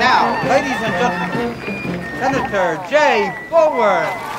Now, ladies and gentlemen, Senator Jay Forward.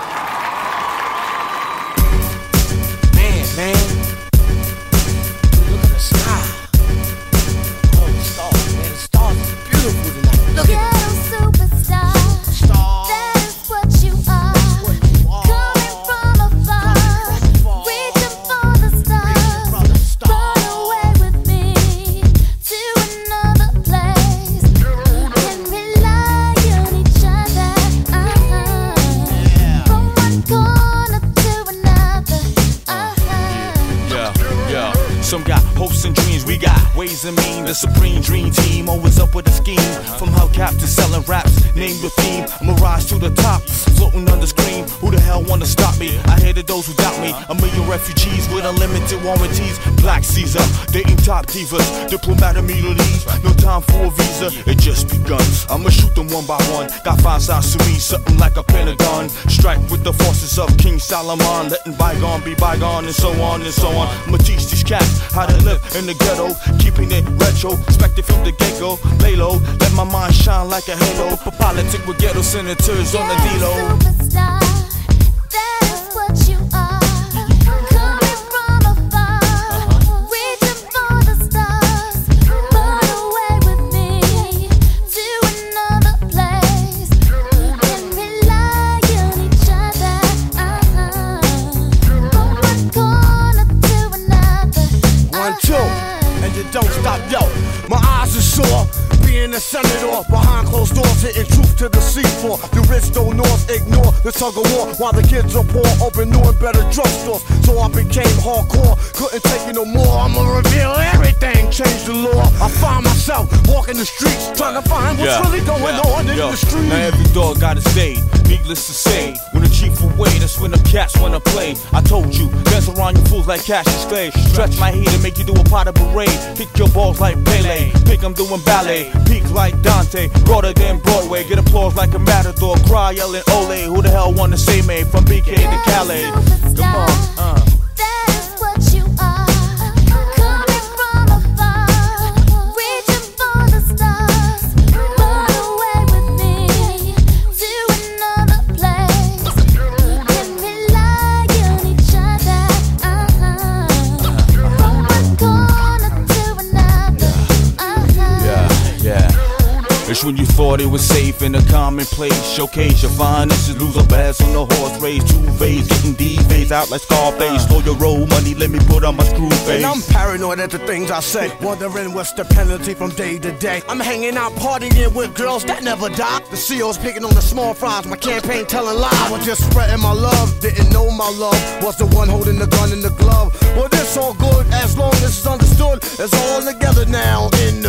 Some got hopes and dreams, we got ways and mean. The supreme dream team, always up with a scheme. From hubcap to selling raps, name the theme. Rise to the top, floating on the screen. Who the hell wanna stop me? I hated those who doubt me. A million refugees with unlimited warranties. Black Caesar, dating top divas, diplomat immunities. No time for a visa, it just begun. I'ma shoot them one by one. Got five sides to me, something like a pentagon. Strike with the forces of King Solomon, letting bygone be bygone, and so on and so on. I'ma teach these cats how to live in the ghetto, keeping it retro, expected from the get go. Lay low, let my mind shine like a halo. For politics with ghetto senators on the D-Lo. Superstar, that is what you are. Coming from afar, reaching for the stars. Run away with me to another place. Can rely on each other. Uh-huh. From one corner to another. One, two, Uh-huh. and you don't stop, yo. My eyes are sore. Being a senator behind closed doors, hitting truth to the seafloor. The rich don't north ignore the tug of war while the kids are poor, open new and better drugstores. So I became hardcore, couldn't take it no more. I'ma reveal everything, change the law. I find myself walking the streets, trying to find what's really going yeah, on in yo. the street. Now every dog got his day. Needless to say, when the chief away, that's when the cats wanna play. I told you, dance around you fools like cash Cassius Clay. Stretch my heat and make you do a pot of parade. Kick your balls like Pele. Think I'm doing ballet. Peak like Dante. Broader than Broadway. Get applause like a matador. Cry yelling Ole. Who the hell wanna say me? From BK to Calais. Come on, uh. It's when you thought it was safe in a commonplace. Showcase your you lose a bass on the horse race. Two phase, getting D phase out like Scarface. Slow your roll money, let me put on my screw face. And I'm paranoid at the things I say, wondering what's the penalty from day to day. I'm hanging out partying with girls that never die. The CEO's picking on the small fries, my campaign telling lies. I was just spreading my love, didn't know my love was the one holding the gun in the glove. Well, this all good as long as it's understood. It's all together now in